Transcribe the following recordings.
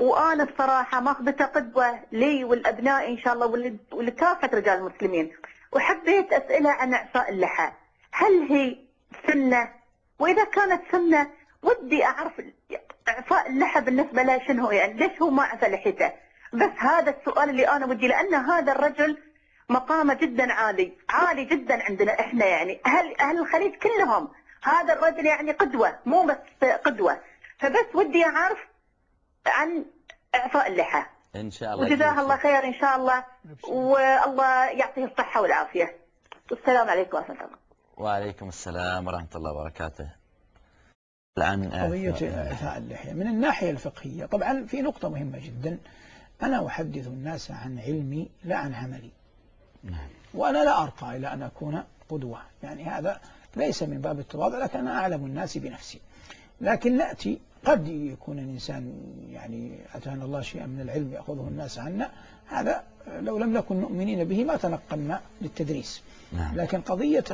وأنا بصراحة ماخذته قدوة لي والأبناء إن شاء الله ول- ولكافه رجال المسلمين. وحبيت اساله عن أعفاء اللحى. هل هي سنة؟ وإذا كانت سنة ودي أعرف أعفاء اللحى بالنسبة له شنو يعني؟ ليش هو ما أعفى لحيته؟ بس هذا السؤال اللي أنا ودي لأن هذا الرجل مقامه جدا عالي عالي جدا عندنا إحنا يعني. أهل أهل الخليج كلهم. هذا الرجل يعني قدوة مو بس قدوة. فبس ودي أعرف عن اعفاء اللحى إن شاء الله وجزاه يجزيك الله خير إن شاء الله. والله يعطيه الصحة والعافية. والسلام عليكم ورحمة الله. وعليكم السلام ورحمة الله وبركاته. قضية آه، إعفاء اللحية من الناحية الفقهية طبعا في نقطة مهمة جدا. أنا أحدث الناس عن علمي لا عن عملي. نعم. وأنا لا أرقى إلى أن أكون قدوة. يعني هذا ليس من باب التواضع لكن أنا أعلم الناس بنفسي. لكن نأتي قد يكون الإنسان يعني أتانا الله شيئا من العلم يأخذه الناس عنا هذا لو لم نكن مؤمنين به ما تنقلنا للتدريس. نعم. لكن قضية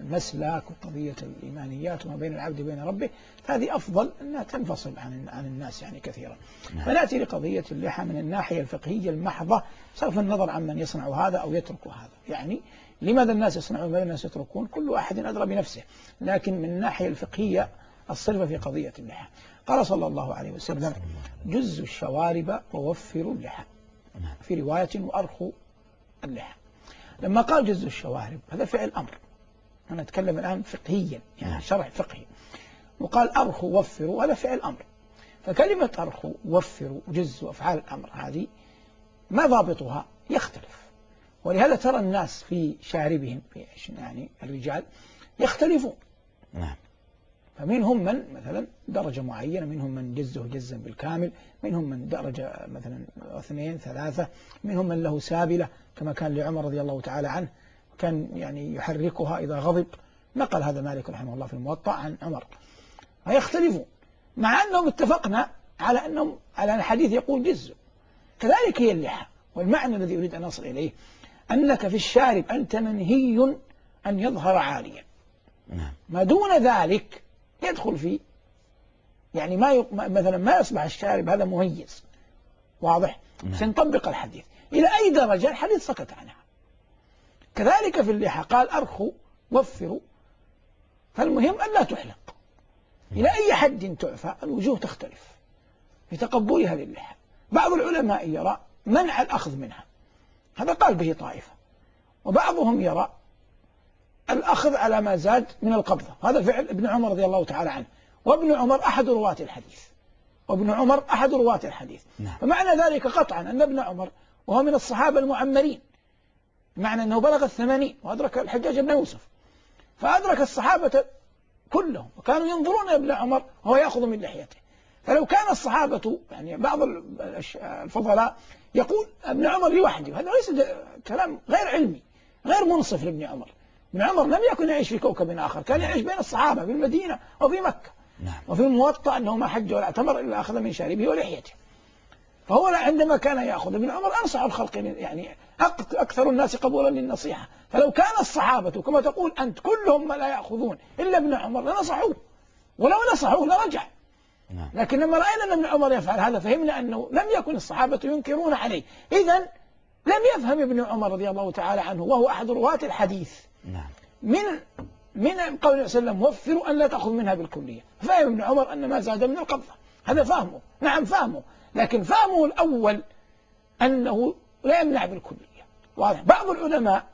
المسلك وقضية الإيمانيات وما بين العبد وبين ربه هذه أفضل أنها تنفصل عن عن الناس يعني كثيرا. نعم. فنأتي لقضية اللحى من الناحية الفقهية المحضة صرف النظر عن من يصنع هذا أو يترك هذا. يعني لماذا الناس يصنعون ولماذا الناس يتركون؟ كل واحد أدرى بنفسه. لكن من الناحية الفقهية الصرف في قضية اللحى. قال صلى الله عليه وسلم جزوا الشوارب ووفروا اللحى. نعم. في رواية وأرخوا اللحى. لما قال جزء الشوارب هذا فعل أمر. أنا أتكلم الآن فقهيا نعم. يعني شرح فقهي. وقال أرخوا وفروا هذا فعل أمر. فكلمة أرخوا وفروا جزء وأفعال الأمر هذه ما ضابطها؟ يختلف. ولهذا ترى الناس في شاربهم يعني الرجال يختلفون. نعم. فمنهم من مثلا درجة معينة منهم من جزه جزا بالكامل منهم من درجة مثلا اثنين ثلاثة منهم من له سابلة كما كان لعمر رضي الله تعالى عنه كان يعني يحركها إذا غضب. نقل هذا مالك رحمه الله في الموطأ عن عمر. فيختلفون مع أنهم اتفقنا على أنهم على أن الحديث يقول جزء. كذلك هي اللحى والمعنى الذي أريد أن أصل إليه أنك في الشارب أنت منهي أن يظهر عاليا. نعم. ما دون ذلك يدخل فيه. يعني ما يق... مثلا ما يصبح الشارب هذا مميز واضح؟ نعم. سنطبق الحديث. إلى أي درجة؟ الحديث سكت عنها. كذلك في اللحى. قال أرخوا وفروا. فالمهم أن لا تحلق. إلى أي حد تعفى؟ الوجوه تختلف. في تقبلها للحى بعض العلماء يرى منع الأخذ منها. هذا قال به طائفة. وبعضهم يرى الأخذ على ما زاد من القبضة. هذا فعل ابن عمر رضي الله تعالى عنه. وابن عمر أحد رواة الحديث. وابن عمر أحد رواة الحديث. نعم. فمعنى ذلك قطعا أن ابن عمر وهو من الصحابة المعمرين. معنى أنه بلغ الثمانين وأدرك الحجاج بن يوسف. فأدرك الصحابة كلهم وكانوا ينظرون ابن عمر وهو يأخذ من لحيته. فلو كان الصحابة يعني بعض الفضلاء يقول ابن عمر لوحده. هذا ليس كلام غير علمي غير منصف لابن عمر. ابن عمر لم يكن يعيش في كوكب آخر كان يعيش بين الصحابة في المدينة وفي مكة. نعم. وفي الموطأ أنه ما حج ولا اعتمر إلا أخذ من شاربه ولحيته. فهو عندما كان يأخذ ابن عمر أنصح الخلق يعني أك- أكثر الناس قبولا للنصيحة. فلو كان الصحابة كما تقول أنت كلهم لا يأخذون إلا ابن عمر لنصحوه. ولو نصحوه لرجع. نعم. لكن لما رأينا أن ابن عمر يفعل هذا فهمنا أنه لم يكن الصحابة ينكرون عليه. إذا لم يفهم ابن عمر رضي الله تعالى عنه وهو أحد رواة الحديث. نعم. من من قول صلى الله عليه وسلم وفروا أن لا تأخذ منها بالكلية. فهم ابن عمر أن ما زاد من القبضة. هذا فهمه. نعم فهمه. لكن فهمه الأول أنه لا يمنع بالكلية. واضح. بعض العلماء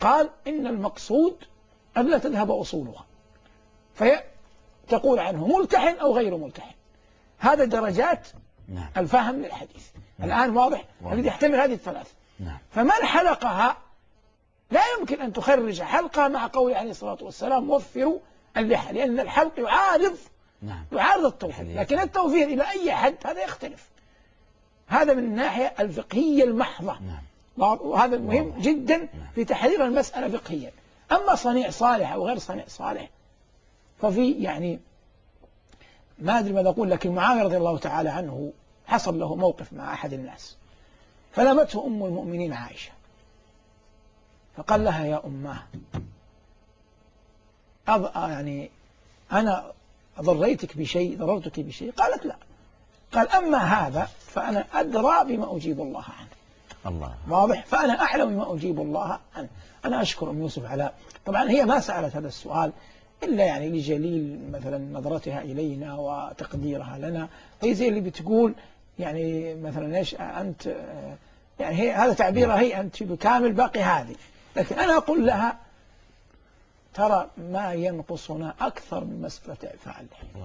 قال إن المقصود أن لا تذهب أصولها. فتقول عنه ملتحن أو غير ملتحن. هذا درجات نعم. الفهم للحديث. الآن واضح؟ واضح. الذي يحتمل هذه الثلاث. نعم. فمن حلقها لا يمكن أن تخرج حلقة مع قوله عليه الصلاة والسلام وفروا اللحى لأن الحلق يعارض نعم. يعارض التوفير الحديث. لكن التوفير إلى أي حد هذا يختلف. هذا من الناحية الفقهية المحضة. نعم. وهذا واضح. جدا في تحرير المسألة فقهيا. أما صنيع صالح أو غير صنيع صالح ففي يعني ما أدري ماذا أقول لكن معاوية رضي الله تعالى عنه حصل له موقف مع أحد الناس فلمته أم المؤمنين عائشة. فقال لها يا أماه. يعني أنا ضريتك بشيء ضررتك بشيء؟ قالت لا. قال أما هذا فأنا أدرى بما أجيب الله عنه. الله. واضح؟ فأنا أعلم بما أجيب الله عنه. أنا أشكر أم يوسف على طبعا هي ما سألت هذا السؤال إلا يعني لجليل مثلا نظرتها إلينا وتقديرها لنا. هي زي اللي بتقول يعني مثلا إيش أنت يعني هي هذا تعبيرها هي أنت بكامل باقي هذه. لكن أنا أقول لها ترى ما ينقصنا أكثر من مسألة إعفاء المستعان.